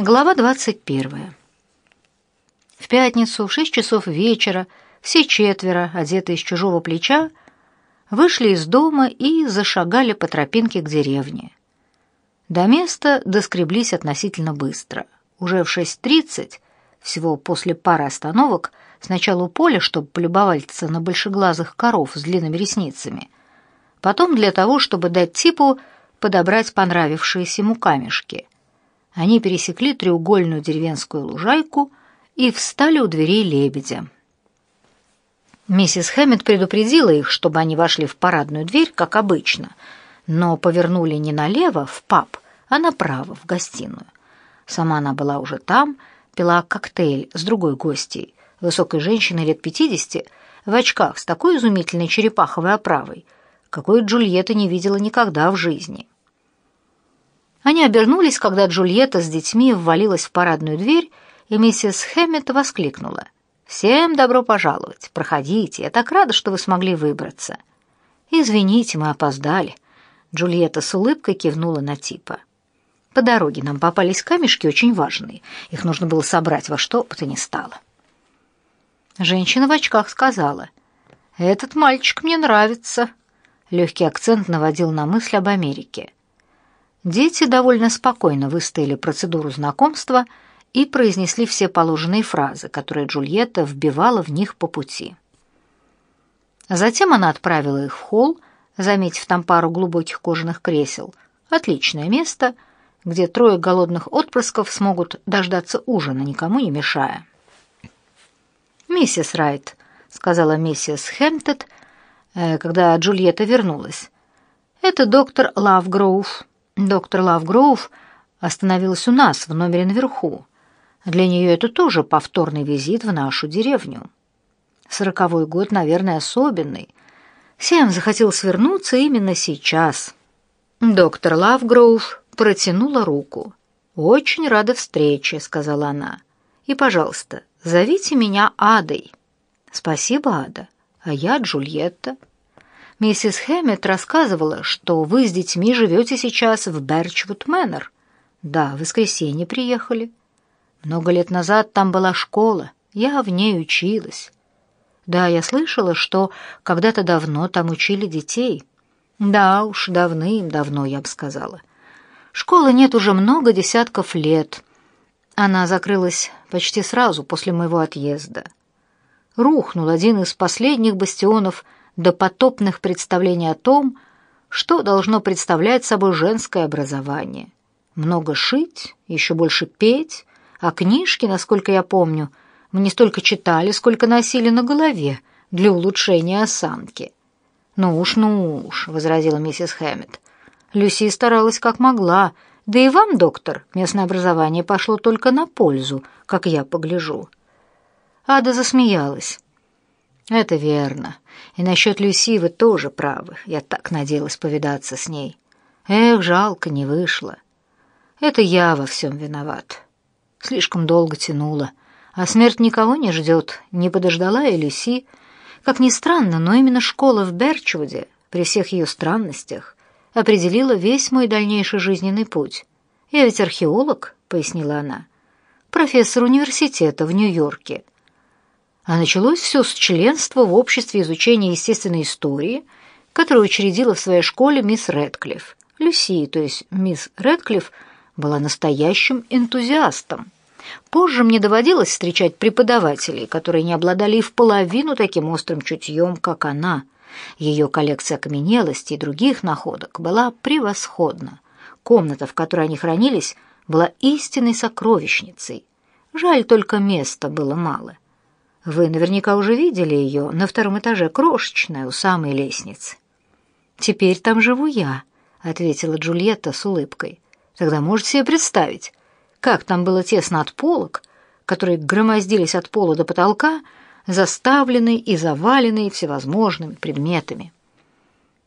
Глава 21. В пятницу в шесть часов вечера все четверо, одетые с чужого плеча, вышли из дома и зашагали по тропинке к деревне. До места доскреблись относительно быстро. Уже в 6.30, всего после пары остановок, сначала у поля, чтобы полюбоваться на большеглазых коров с длинными ресницами, потом для того, чтобы дать типу подобрать понравившиеся ему камешки — они пересекли треугольную деревенскую лужайку и встали у дверей лебедя. Миссис Хэммет предупредила их, чтобы они вошли в парадную дверь, как обычно, но повернули не налево, в паб, а направо, в гостиную. Сама она была уже там, пила коктейль с другой гостьей, высокой женщиной лет пятидесяти, в очках с такой изумительной черепаховой оправой, какой Джульетта не видела никогда в жизни. Они обернулись, когда Джульетта с детьми ввалилась в парадную дверь, и миссис Хэммет воскликнула. «Всем добро пожаловать! Проходите! Я так рада, что вы смогли выбраться!» «Извините, мы опоздали!» Джульетта с улыбкой кивнула на типа. «По дороге нам попались камешки очень важные. Их нужно было собрать во что бы то ни стало». Женщина в очках сказала. «Этот мальчик мне нравится». Легкий акцент наводил на мысль об Америке. Дети довольно спокойно выстояли процедуру знакомства и произнесли все положенные фразы, которые Джульетта вбивала в них по пути. Затем она отправила их в холл, заметив там пару глубоких кожаных кресел. Отличное место, где трое голодных отпрысков смогут дождаться ужина, никому не мешая. «Миссис Райт», — сказала миссис Хэмптед, э, когда Джульетта вернулась, — «это доктор Лавгроув». Доктор Лавгроув остановилась у нас в номере наверху. Для нее это тоже повторный визит в нашу деревню. Сороковой год, наверное, особенный. Всем захотелось вернуться именно сейчас. Доктор Лавгроув протянула руку. «Очень рада встрече», — сказала она. «И, пожалуйста, зовите меня Адой». «Спасибо, Ада. А я Джульетта». Миссис Хэммет рассказывала, что вы с детьми живете сейчас в Берчвуд Мэннер. Да, в воскресенье приехали. Много лет назад там была школа, я в ней училась. Да, я слышала, что когда-то давно там учили детей. Да уж, давным-давно, я бы сказала. Школы нет уже много десятков лет. Она закрылась почти сразу после моего отъезда. Рухнул один из последних бастионов – до потопных представлений о том, что должно представлять собой женское образование. Много шить, еще больше петь, а книжки, насколько я помню, мы не столько читали, сколько носили на голове для улучшения осанки. «Ну уж, ну уж», — возразила миссис Хэммет. Люси старалась как могла, да и вам, доктор, местное образование пошло только на пользу, как я погляжу. Ада засмеялась. «Это верно. И насчет Люси вы тоже правы. Я так надеялась повидаться с ней. Эх, жалко, не вышло. Это я во всем виноват. Слишком долго тянула. А смерть никого не ждет. Не подождала и Люси. Как ни странно, но именно школа в Берчвуде, при всех ее странностях, определила весь мой дальнейший жизненный путь. «Я ведь археолог», — пояснила она, — «профессор университета в Нью-Йорке». А началось все с членства в обществе изучения естественной истории, которое учредила в своей школе мисс Рэдклифф. Люси, то есть мисс Рэдклифф, была настоящим энтузиастом. Позже мне доводилось встречать преподавателей, которые не обладали и в половину таким острым чутьем, как она. Ее коллекция окаменелостей и других находок была превосходна. Комната, в которой они хранились, была истинной сокровищницей. Жаль, только места было мало. Вы наверняка уже видели ее на втором этаже, крошечная, у самой лестницы. «Теперь там живу я», — ответила Джульетта с улыбкой. «Тогда можете себе представить, как там было тесно от полок, которые громоздились от пола до потолка, заставленные и заваленные всевозможными предметами».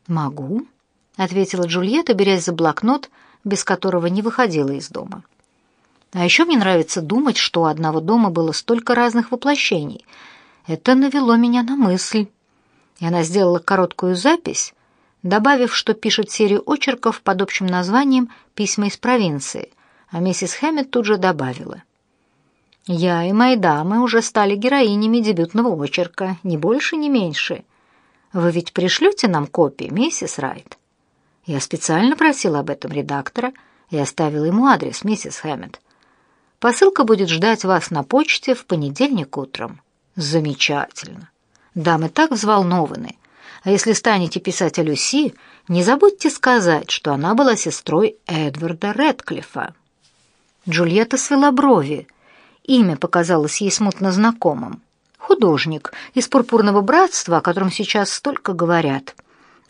«Могу», — ответила Джульетта, берясь за блокнот, без которого не выходила из дома. А еще мне нравится думать, что у одного дома было столько разных воплощений. Это навело меня на мысль. И она сделала короткую запись, добавив, что пишет серию очерков под общим названием «Письма из провинции», а миссис Хэммет тут же добавила. «Я и мои дамы уже стали героинями дебютного очерка, ни больше, ни меньше. Вы ведь пришлете нам копии, миссис Райт?» Я специально просила об этом редактора и оставила ему адрес, миссис Хэммет. Посылка будет ждать вас на почте в понедельник утром. Замечательно. Дамы так взволнованы. А если станете писать о Люси, не забудьте сказать, что она была сестрой Эдварда Рэдклиффа. Джульетта свела брови. Имя показалось ей смутно знакомым. Художник из «Пурпурного братства», о котором сейчас столько говорят.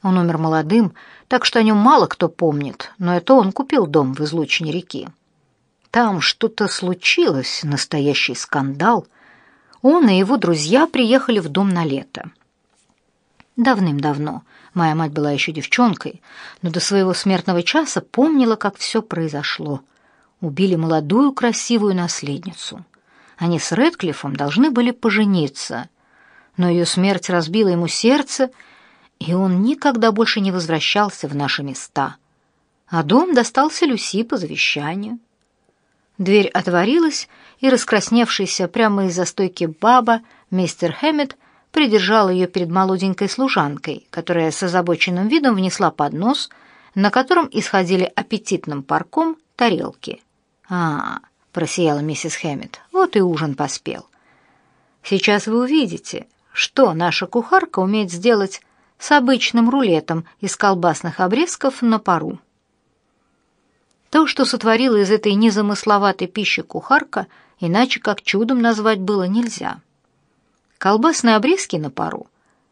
Он умер молодым, так что о нем мало кто помнит, но это он купил дом в излучине реки. Там что-то случилось, настоящий скандал. Он и его друзья приехали в дом на лето. Давным-давно. Моя мать была еще девчонкой, но до своего смертного часа помнила, как все произошло. Убили молодую красивую наследницу. Они с Рэдклиффом должны были пожениться, но ее смерть разбила ему сердце, и он никогда больше не возвращался в наши места. А дом достался Люси по завещанию. Дверь отворилась, и раскрасневшийся прямо из-за стойки баба, мистер Хэммет, придержал ее перед молоденькой служанкой, которая с озабоченным видом внесла поднос, на котором исходили аппетитным парком тарелки. «А, — просияла миссис Хэммет, — вот и ужин поспел. Сейчас вы увидите, что наша кухарка умеет сделать с обычным рулетом из колбасных обрезков на пару». То, что сотворила из этой незамысловатой пищи кухарка, иначе как чудом назвать было нельзя. Колбасные обрезки на пару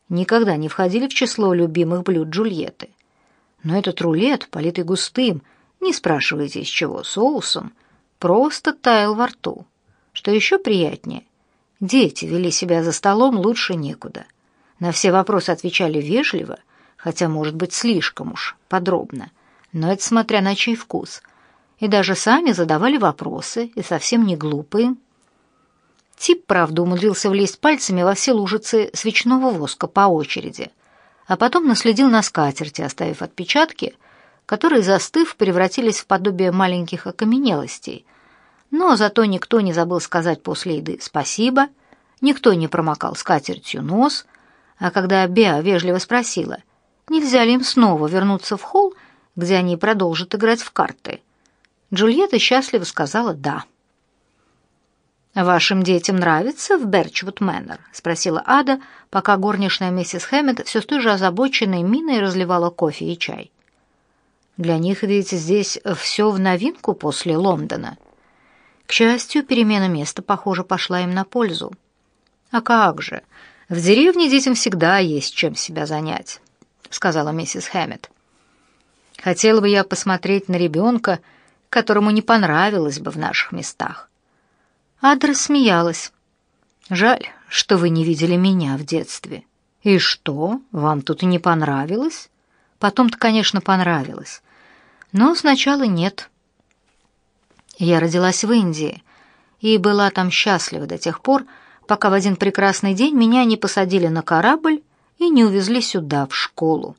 никогда не входили в число любимых блюд Джульетты. Но этот рулет, политый густым, не спрашивайте из чего, соусом, просто таял во рту. Что еще приятнее, дети вели себя за столом лучше некуда. На все вопросы отвечали вежливо, хотя, может быть, слишком уж подробно, но это смотря на чей вкус. И даже сами задавали вопросы, и совсем не глупые, Тип, правда, умудрился влезть пальцами во все лужицы свечного воска по очереди, а потом наследил на скатерти, оставив отпечатки, которые, застыв, превратились в подобие маленьких окаменелостей. Но зато никто не забыл сказать после еды «спасибо», никто не промокал скатертью нос, а когда Беа вежливо спросила, нельзя ли им снова вернуться в холл, где они продолжат играть в карты, Джульетта счастливо сказала «да». «Вашим детям нравится в Берчвуд Мэннер?» — спросила Ада, пока горничная миссис Хэммет все с той же озабоченной миной разливала кофе и чай. «Для них ведь здесь все в новинку после Лондона». К счастью, перемена места, похоже, пошла им на пользу. «А как же? В деревне детям всегда есть чем себя занять», — сказала миссис Хэммет. «Хотела бы я посмотреть на ребенка, которому не понравилось бы в наших местах. Адра смеялась. «Жаль, что вы не видели меня в детстве. И что, вам тут и не понравилось?» «Потом-то, конечно, понравилось. Но сначала нет. Я родилась в Индии и была там счастлива до тех пор, пока в один прекрасный день меня не посадили на корабль и не увезли сюда, в школу.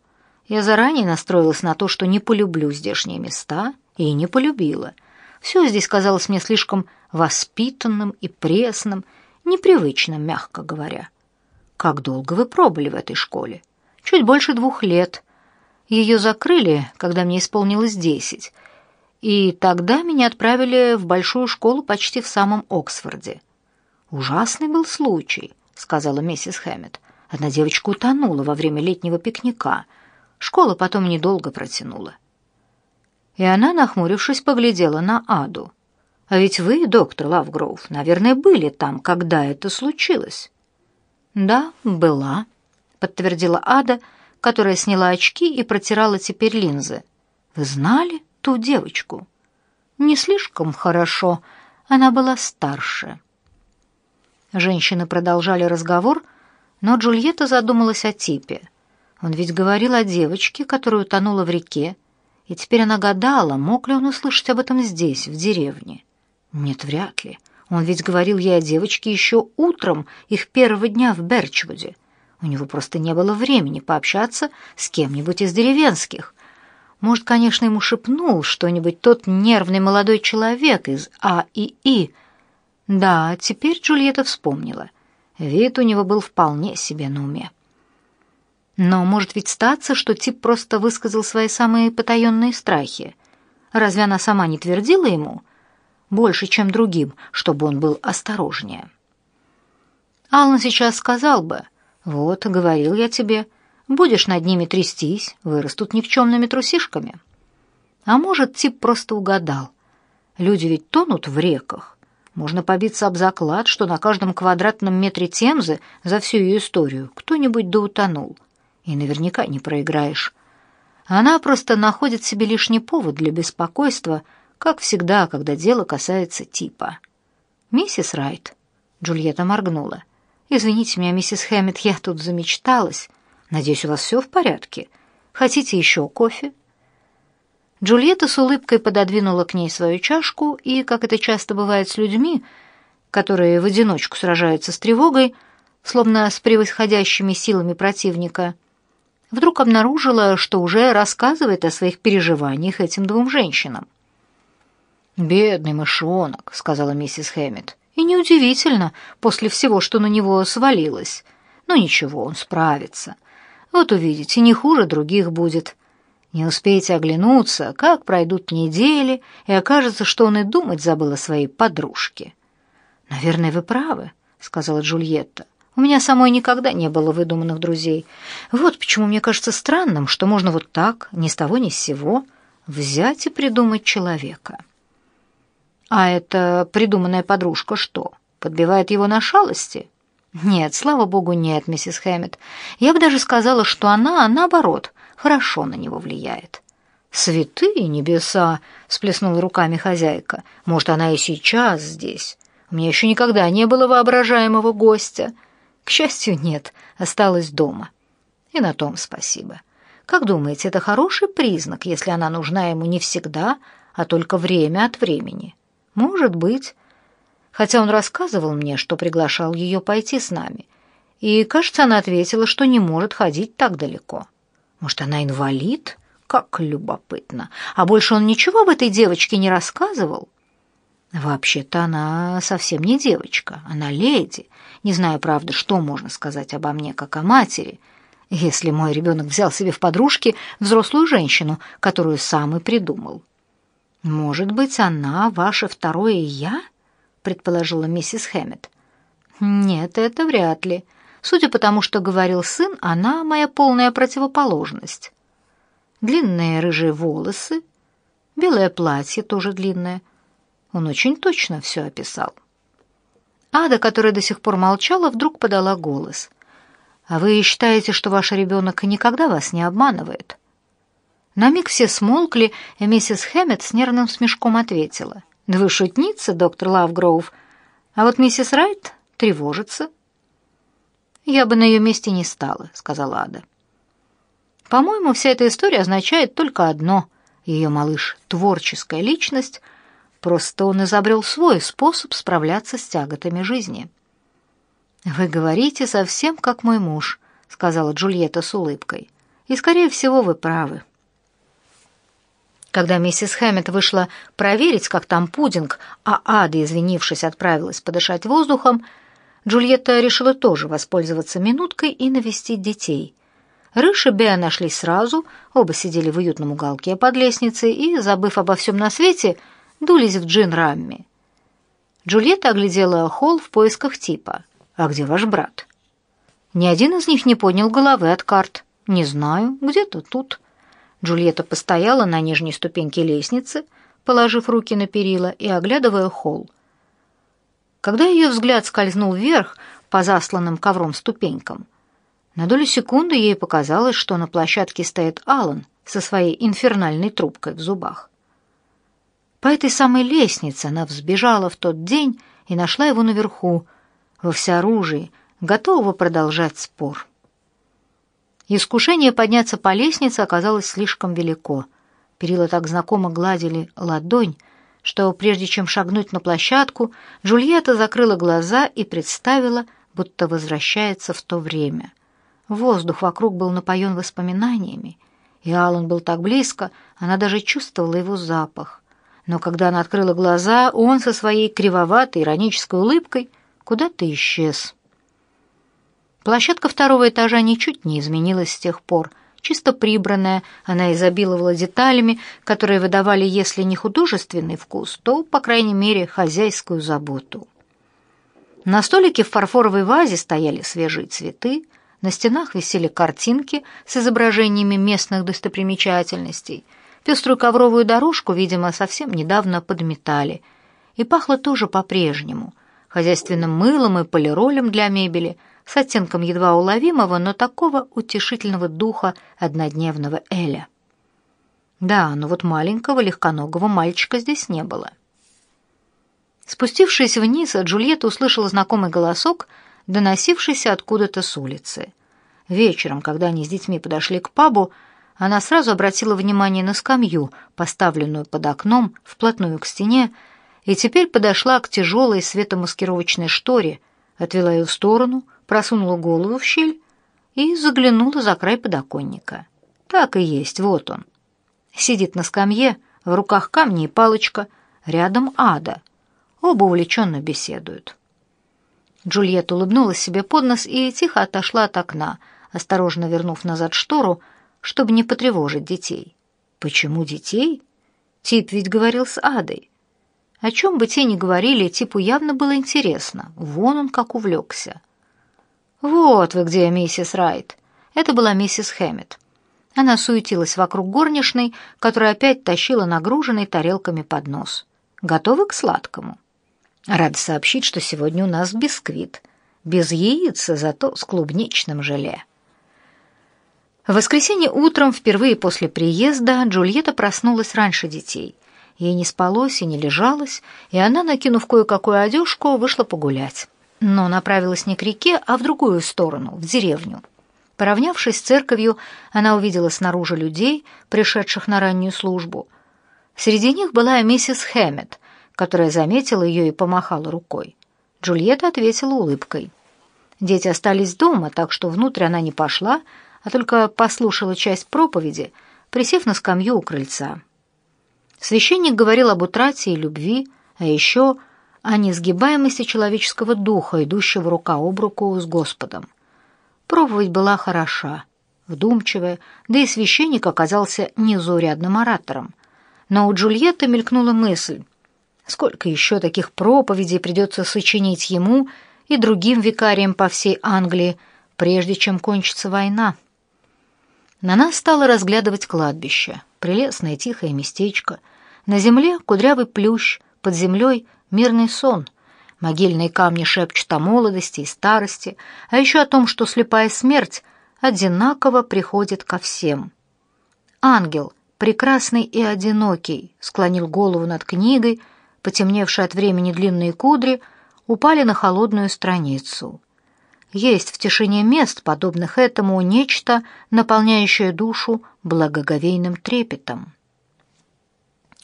Я заранее настроилась на то, что не полюблю здешние места, и не полюбила. Все здесь казалось мне слишком воспитанным и пресным, непривычным, мягко говоря. Как долго вы пробыли в этой школе? Чуть больше двух лет. Ее закрыли, когда мне исполнилось десять, и тогда меня отправили в большую школу почти в самом Оксфорде. Ужасный был случай, сказала миссис Хэммет. Одна девочка утонула во время летнего пикника. Школа потом недолго протянула. И она, нахмурившись, поглядела на Аду. А ведь вы, доктор Лавгроув, наверное, были там, когда это случилось. Да, была, подтвердила Ада, которая сняла очки и протирала теперь линзы. Вы знали ту девочку? Не слишком хорошо, она была старше. Женщины продолжали разговор, но Джульетта задумалась о типе. Он ведь говорил о девочке, которая утонула в реке, и теперь она гадала, мог ли он услышать об этом здесь, в деревне. Нет, вряд ли. Он ведь говорил ей о девочке еще утром их первого дня в Берчвуде. У него просто не было времени пообщаться с кем-нибудь из деревенских. Может, конечно, ему шепнул что-нибудь тот нервный молодой человек из А и И. Да, теперь Джульетта вспомнила. Вид у него был вполне себе на уме. Но может ведь статься, что тип просто высказал свои самые потаенные страхи. Разве она сама не твердила ему? Больше, чем другим, чтобы он был осторожнее. Аллан сейчас сказал бы, «Вот, говорил я тебе, — Будешь над ними трястись, вырастут никчемными трусишками. А может, тип просто угадал. Люди ведь тонут в реках. Можно побиться об заклад, что на каждом квадратном метре Темзы за всю ее историю кто-нибудь да утонул. И наверняка не проиграешь. Она просто находит себе лишний повод для беспокойства, как всегда, когда дело касается типа. «Миссис Райт», — Джульетта моргнула. «Извините меня, миссис Хэммет, я тут замечталась». Надеюсь, у вас все в порядке. Хотите еще кофе?» Джульетта с улыбкой пододвинула к ней свою чашку и, как это часто бывает с людьми, которые в одиночку сражаются с тревогой, словно с превосходящими силами противника, вдруг обнаружила, что уже рассказывает о своих переживаниях этим двум женщинам. «Бедный мышонок», — сказала миссис Хэммет. «И неудивительно, после всего, что на него свалилось. Но ничего, он справится. Вот увидите, не хуже других будет. Не успеете оглянуться, как пройдут недели, и окажется, что он и думать забыл о своей подружке. «Наверное, вы правы», — сказала Джульетта. «У меня самой никогда не было выдуманных друзей. Вот почему мне кажется странным, что можно вот так, ни с того ни с сего, взять и придумать человека». «А эта придуманная подружка что, подбивает его на шалости?» Нет, слава богу, нет, миссис Хэммет. Я бы даже сказала, что она, наоборот, хорошо на него влияет. Святые небеса, сплеснула руками хозяйка. Может, она и сейчас здесь. У меня еще никогда не было воображаемого гостя. К счастью, нет, осталась дома. И на том спасибо. Как думаете, это хороший признак, если она нужна ему не всегда, а только время от времени? Может быть, хотя он рассказывал мне, что приглашал ее пойти с нами. И, кажется, она ответила, что не может ходить так далеко. Может, она инвалид? Как любопытно. А больше он ничего об этой девочке не рассказывал? Вообще-то она совсем не девочка, она леди. Не знаю, правда, что можно сказать обо мне, как о матери, если мой ребенок взял себе в подружки взрослую женщину, которую сам и придумал. Может быть, она ваше второе «я»? предположила миссис Хэммет. Нет, это вряд ли. Судя по тому, что говорил сын, она моя полная противоположность. Длинные рыжие волосы, белое платье тоже длинное. Он очень точно все описал. Ада, которая до сих пор молчала, вдруг подала голос. «А вы считаете, что ваш ребенок никогда вас не обманывает?» На миг все смолкли, и миссис Хэммет с нервным смешком ответила. Да вы шутница, доктор Лавгроув. А вот миссис Райт тревожится. Я бы на ее месте не стала, сказала Ада. По-моему, вся эта история означает только одно. Ее малыш — творческая личность, просто он изобрел свой способ справляться с тяготами жизни. «Вы говорите совсем как мой муж», — сказала Джульетта с улыбкой. «И, скорее всего, вы правы». Когда миссис Хэммет вышла проверить, как там пудинг, а Ада, извинившись, отправилась подышать воздухом, Джульетта решила тоже воспользоваться минуткой и навестить детей. Рыж и Беа нашлись сразу, оба сидели в уютном уголке под лестницей и, забыв обо всем на свете, дулись в джин-рамме. Джульетта оглядела холл в поисках типа. «А где ваш брат?» Ни один из них не поднял головы от карт. «Не знаю, где-то тут». Джульетта постояла на нижней ступеньке лестницы, положив руки на перила и оглядывая холл. Когда ее взгляд скользнул вверх по засланным ковром ступенькам, на долю секунды ей показалось, что на площадке стоит Алан со своей инфернальной трубкой в зубах. По этой самой лестнице она взбежала в тот день и нашла его наверху, во всеоружии, готового продолжать спор. Искушение подняться по лестнице оказалось слишком велико. Перила так знакомо гладили ладонь, что прежде чем шагнуть на площадку, Джульетта закрыла глаза и представила, будто возвращается в то время. Воздух вокруг был напоен воспоминаниями, и Алан был так близко, она даже чувствовала его запах. Но когда она открыла глаза, он со своей кривоватой иронической улыбкой куда-то исчез. Площадка второго этажа ничуть не изменилась с тех пор. Чисто прибранная, она изобиловала деталями, которые выдавали, если не художественный вкус, то, по крайней мере, хозяйскую заботу. На столике в фарфоровой вазе стояли свежие цветы, на стенах висели картинки с изображениями местных достопримечательностей. Пеструю ковровую дорожку, видимо, совсем недавно подметали. И пахло тоже по-прежнему. Хозяйственным мылом и полиролем для мебели, с оттенком едва уловимого, но такого утешительного духа однодневного Эля. Да, но вот маленького легконогого мальчика здесь не было. Спустившись вниз, Джульетта услышала знакомый голосок, доносившийся откуда-то с улицы. Вечером, когда они с детьми подошли к пабу, она сразу обратила внимание на скамью, поставленную под окном, вплотную к стене, и теперь подошла к тяжелой светомаскировочной шторе, отвела ее в сторону, просунула голову в щель и заглянула за край подоконника. Так и есть, вот он. Сидит на скамье, в руках камни и палочка, рядом ада — Оба увлеченно беседуют. Джульетта улыбнулась себе под нос и тихо отошла от окна, осторожно вернув назад штору, чтобы не потревожить детей. Почему детей? Тип ведь говорил с Адой. О чем бы те ни говорили, Типу явно было интересно. Вон он как увлекся. «Вот вы где, миссис Райт!» Это была миссис Хэммет. Она суетилась вокруг горничной, которая опять тащила нагруженный тарелками поднос. «Готовы к сладкому?» Рад сообщить, что сегодня у нас бисквит. Без яиц, зато с клубничным желе. В воскресенье утром, впервые после приезда, Джульетта проснулась раньше детей. Ей не спалось и не лежалось, и она, накинув кое-какую одежку, вышла погулять. Но направилась не к реке, а в другую сторону, в деревню. Поравнявшись с церковью, она увидела снаружи людей, пришедших на раннюю службу. Среди них была миссис Хэммет, которая заметила ее и помахала рукой. Джульетта ответила улыбкой. Дети остались дома, так что внутрь она не пошла, а только послушала часть проповеди, присев на скамью у крыльца. Священник говорил об утрате и любви, а еще о несгибаемости человеческого духа, идущего рука об руку с Господом. Проповедь была хороша, вдумчивая, да и священник оказался незаурядным оратором. Но у Джульетты мелькнула мысль, Сколько еще таких проповедей придется сочинить ему и другим викариям по всей Англии, прежде чем кончится война? На нас стало разглядывать кладбище, прелестное тихое местечко. На земле кудрявый плющ, под землей мирный сон. Могильные камни шепчут о молодости и старости, а еще о том, что слепая смерть одинаково приходит ко всем. Ангел, прекрасный и одинокий, склонил голову над книгой, потемневшие от времени длинные кудри, упали на холодную страницу. Есть в тишине мест, подобных этому, нечто, наполняющее душу благоговейным трепетом.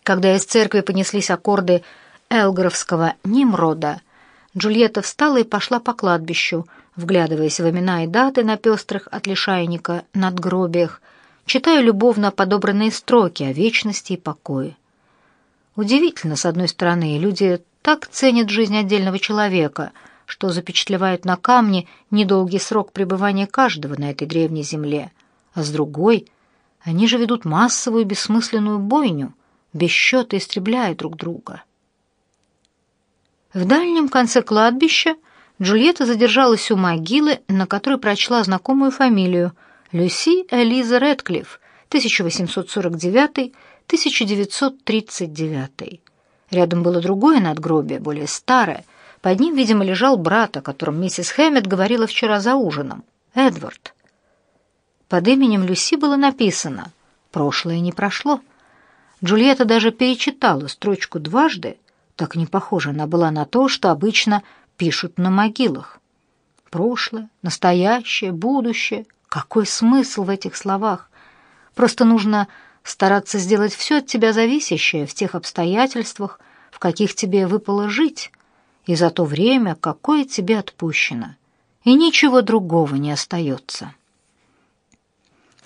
Когда из церкви понеслись аккорды элгровского Нимрода, Джульетта встала и пошла по кладбищу, вглядываясь в имена и даты на пестрых от лишайника надгробиях, читая любовно подобранные строки о вечности и покое. Удивительно, с одной стороны, люди так ценят жизнь отдельного человека, что запечатлевают на камне недолгий срок пребывания каждого на этой древней земле, а с другой, они же ведут массовую бессмысленную бойню, без счета истребляя друг друга. В дальнем конце кладбища Джульетта задержалась у могилы, на которой прочла знакомую фамилию Люси Элиза Рэдклифф, 1849 1939. Рядом было другое надгробие, более старое. Под ним, видимо, лежал брат, о котором миссис Хэммет говорила вчера за ужином, Эдвард. Под именем Люси было написано «Прошлое не прошло». Джульетта даже перечитала строчку дважды, так не похожа она была на то, что обычно пишут на могилах. Прошлое, настоящее, будущее. Какой смысл в этих словах? Просто нужно стараться сделать все от тебя зависящее в тех обстоятельствах, в каких тебе выпало жить, и за то время, какое тебе отпущено, и ничего другого не остается.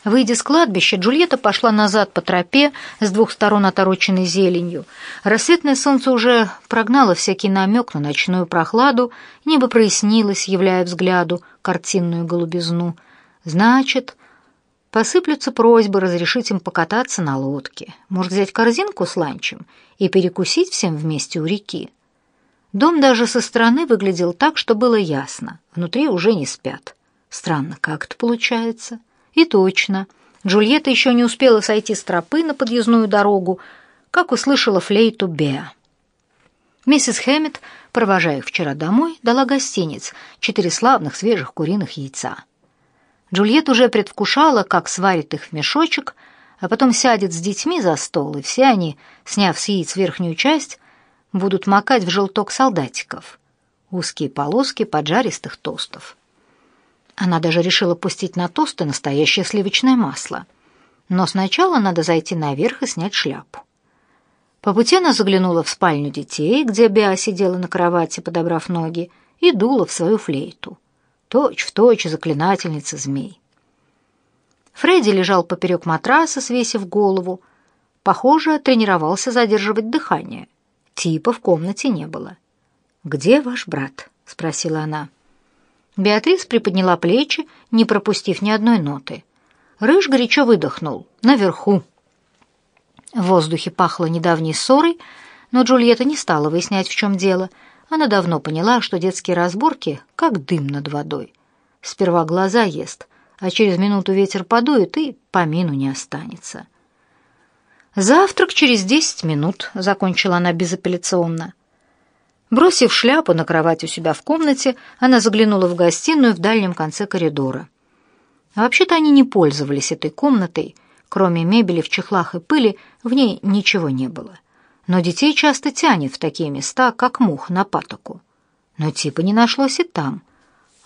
Выйдя с кладбища, Джульетта пошла назад по тропе с двух сторон отороченной зеленью. Рассветное солнце уже прогнало всякий намек на ночную прохладу, небо прояснилось, являя взгляду картинную голубизну. Значит, посыплются просьбы разрешить им покататься на лодке, может, взять корзинку с ланчем и перекусить всем вместе у реки. Дом даже со стороны выглядел так, что было ясно. Внутри уже не спят. Странно, как это получается? — и точно, Джульетта еще не успела сойти с тропы на подъездную дорогу, как услышала флейту Беа. Миссис Хэммет, провожая их вчера домой, дала гостиниц четыре славных свежих куриных яйца. Джульетта уже предвкушала, как сварит их в мешочек, а потом сядет с детьми за стол, и все они, сняв с яиц верхнюю часть, будут макать в желток солдатиков, узкие полоски поджаристых тостов. Она даже решила пустить на тосты настоящее сливочное масло. Но сначала надо зайти наверх и снять шляпу. По пути она заглянула в спальню детей, где Беа сидела на кровати, подобрав ноги, и дула в свою флейту. Точь в точь заклинательница змей. Фредди лежал поперек матраса, свесив голову. Похоже, тренировался задерживать дыхание. Типа в комнате не было. «Где ваш брат?» — спросила она. Беатрис приподняла плечи, не пропустив ни одной ноты. Рыж горячо выдохнул. Наверху. В воздухе пахло недавней ссорой, но Джульетта не стала выяснять, в чем дело. Она давно поняла, что детские разборки как дым над водой. Сперва глаза ест, а через минуту ветер подует и помину не останется. «Завтрак через десять минут», — закончила она безапелляционно. Бросив шляпу на кровать у себя в комнате, она заглянула в гостиную в дальнем конце коридора. Вообще-то они не пользовались этой комнатой, кроме мебели в чехлах и пыли, в ней ничего не было. Но детей часто тянет в такие места, как мух на патоку. Но типа не нашлось и там,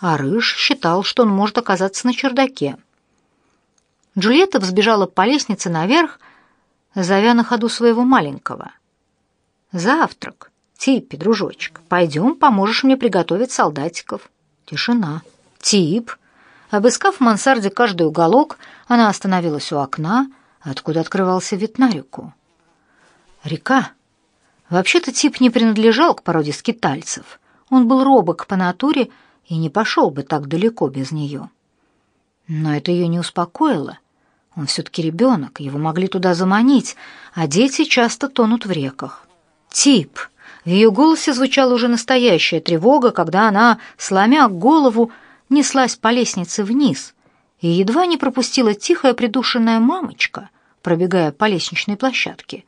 а Рыж считал, что он может оказаться на чердаке. Джульетта взбежала по лестнице наверх, зовя на ходу своего маленького. «Завтрак!» «Типпи, дружочек, пойдем, поможешь мне приготовить солдатиков». Тишина. «Тип». Обыскав в мансарде каждый уголок, она остановилась у окна, откуда открывался вид на реку. Река. Вообще-то Тип не принадлежал к породе скитальцев. Он был робок по натуре и не пошел бы так далеко без нее. Но это ее не успокоило. Он все-таки ребенок, его могли туда заманить, а дети часто тонут в реках. «Тип!» В ее голосе звучала уже настоящая тревога, когда она, сломя голову, неслась по лестнице вниз и едва не пропустила тихая придушенная мамочка, пробегая по лестничной площадке.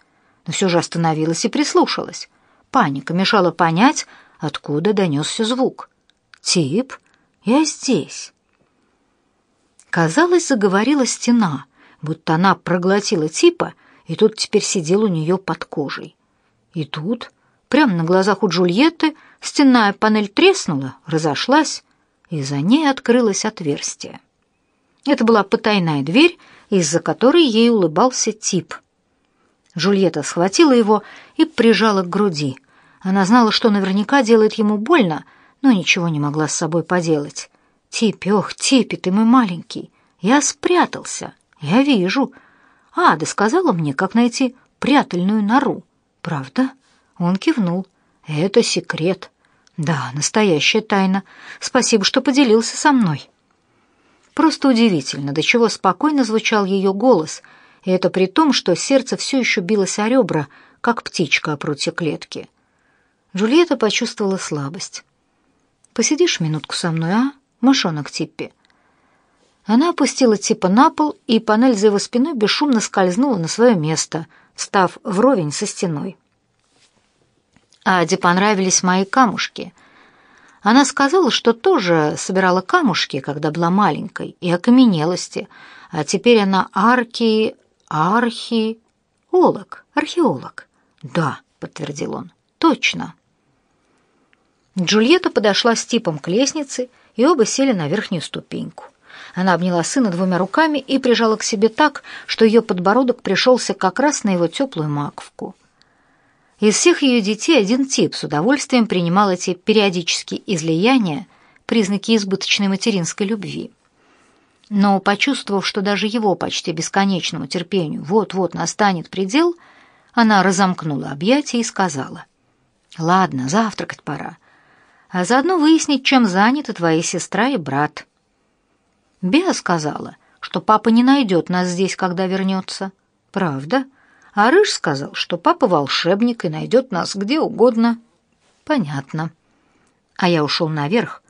Но все же остановилась и прислушалась. Паника мешала понять, откуда донесся звук. «Тип, я здесь». Казалось, заговорила стена, будто она проглотила Типа, и тот теперь сидел у нее под кожей. И тут Прямо на глазах у Джульетты стенная панель треснула, разошлась, и за ней открылось отверстие. Это была потайная дверь, из-за которой ей улыбался тип. Джульетта схватила его и прижала к груди. Она знала, что наверняка делает ему больно, но ничего не могла с собой поделать. «Типи, ох, Типи, ты мой маленький! Я спрятался! Я вижу! Ада сказала мне, как найти прятальную нору. Правда?» Он кивнул. «Это секрет». «Да, настоящая тайна. Спасибо, что поделился со мной». Просто удивительно, до чего спокойно звучал ее голос, и это при том, что сердце все еще билось о ребра, как птичка о прутье клетки. Джульетта почувствовала слабость. «Посидишь минутку со мной, а, мышонок Типпи?» Она опустила Типа на пол, и панель за его спиной бесшумно скользнула на свое место, став вровень со стеной. Аде понравились мои камушки. Она сказала, что тоже собирала камушки, когда была маленькой, и окаменелости, а теперь она арки... архи... олог, археолог. «Да», — подтвердил он, — «точно». Джульетта подошла с типом к лестнице, и оба сели на верхнюю ступеньку. Она обняла сына двумя руками и прижала к себе так, что ее подбородок пришелся как раз на его теплую маковку. Из всех ее детей один тип с удовольствием принимал эти периодические излияния, признаки избыточной материнской любви. Но, почувствовав, что даже его почти бесконечному терпению вот-вот настанет предел, она разомкнула объятия и сказала, «Ладно, завтракать пора, а заодно выяснить, чем заняты твои сестра и брат». Беа сказала, что папа не найдет нас здесь, когда вернется. Правда? А Рыж сказал, что папа волшебник и найдет нас где угодно. Понятно. А я ушел наверх,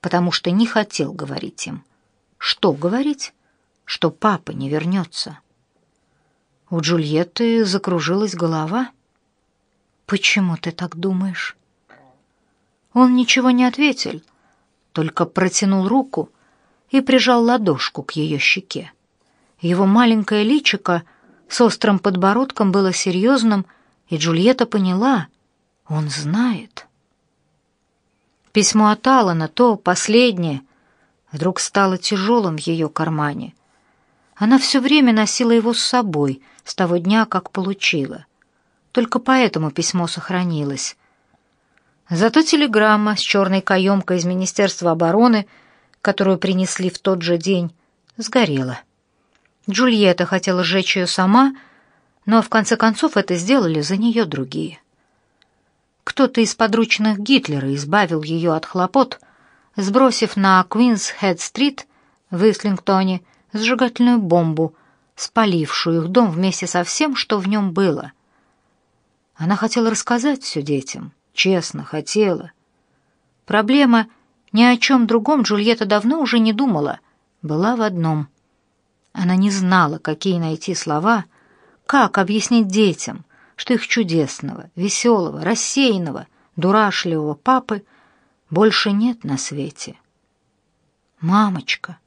потому что не хотел говорить им. Что говорить? Что папа не вернется. У Джульетты закружилась голова. «Почему ты так думаешь?» Он ничего не ответил, только протянул руку и прижал ладошку к ее щеке. Его маленькое личико с острым подбородком было серьезным, и Джульетта поняла, он знает. Письмо от Алана, то последнее, вдруг стало тяжелым в ее кармане. Она все время носила его с собой с того дня, как получила. Только поэтому письмо сохранилось. Зато телеграмма с черной каемкой из Министерства обороны, которую принесли в тот же день, сгорела. Джульетта хотела сжечь ее сама, но в конце концов это сделали за нее другие. Кто-то из подручных Гитлера избавил ее от хлопот, сбросив на Квинс-Хед-стрит в Ислингтоне сжигательную бомбу, спалившую их дом вместе со всем, что в нем было. Она хотела рассказать все детям, честно хотела. Проблема ни о чем другом Джульетта давно уже не думала, была в одном. Она не знала, какие найти слова, как объяснить детям, что их чудесного, веселого, рассеянного, дурашливого папы больше нет на свете. «Мамочка!»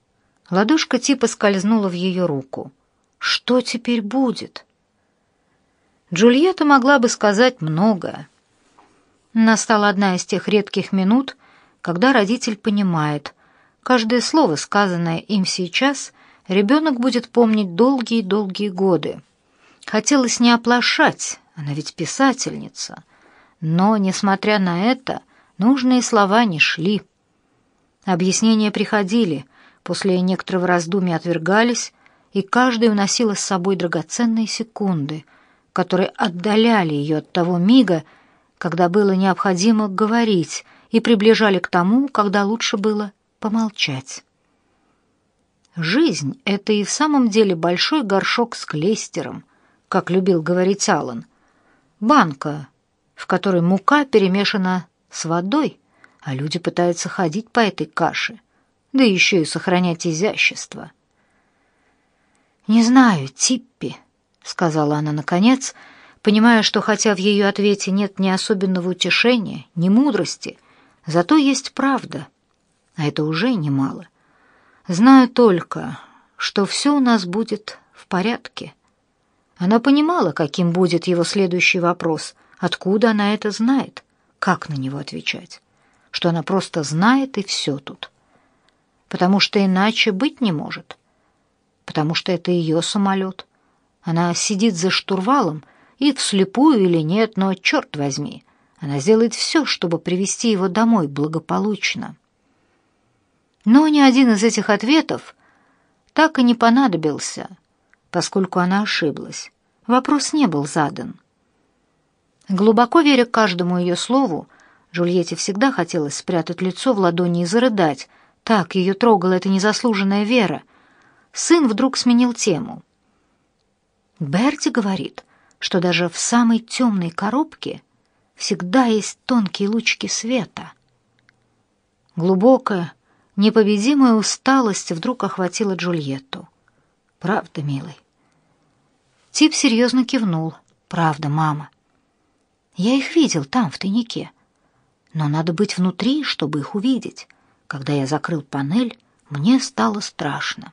Ладошка типа скользнула в ее руку. «Что теперь будет?» Джульетта могла бы сказать многое. Настала одна из тех редких минут, когда родитель понимает, каждое слово, сказанное им сейчас, ребенок будет помнить долгие-долгие годы. Хотелось не оплошать, она ведь писательница. Но, несмотря на это, нужные слова не шли. Объяснения приходили, после некоторого раздумья отвергались, и каждый уносила с собой драгоценные секунды, которые отдаляли ее от того мига, когда было необходимо говорить, и приближали к тому, когда лучше было помолчать. Жизнь — это и в самом деле большой горшок с клейстером, как любил говорить Аллан, банка, в которой мука перемешана с водой, а люди пытаются ходить по этой каше, да еще и сохранять изящество. «Не знаю, Типпи», — сказала она наконец, понимая, что хотя в ее ответе нет ни особенного утешения, ни мудрости, зато есть правда, а это уже немало. Знаю только, что все у нас будет в порядке». Она понимала, каким будет его следующий вопрос, откуда она это знает, как на него отвечать, что она просто знает и все тут. Потому что иначе быть не может. Потому что это ее самолет. Она сидит за штурвалом, и вслепую или нет, но, черт возьми, она сделает все, чтобы привести его домой благополучно. Но ни один из этих ответов так и не понадобился — поскольку она ошиблась. Вопрос не был задан. Глубоко веря каждому ее слову, Джульетте всегда хотелось спрятать лицо в ладони и зарыдать. Так ее трогала эта незаслуженная вера. Сын вдруг сменил тему. Берти говорит, что даже в самой темной коробке всегда есть тонкие лучики света. Глубокая, непобедимая усталость вдруг охватила Джульетту. Правда, милый, Тип серьезно кивнул. «Правда, мама. Я их видел там, в тайнике. Но надо быть внутри, чтобы их увидеть. Когда я закрыл панель, мне стало страшно.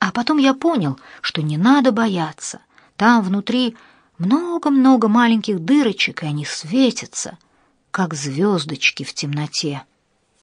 А потом я понял, что не надо бояться. Там внутри много-много маленьких дырочек, и они светятся, как звездочки в темноте».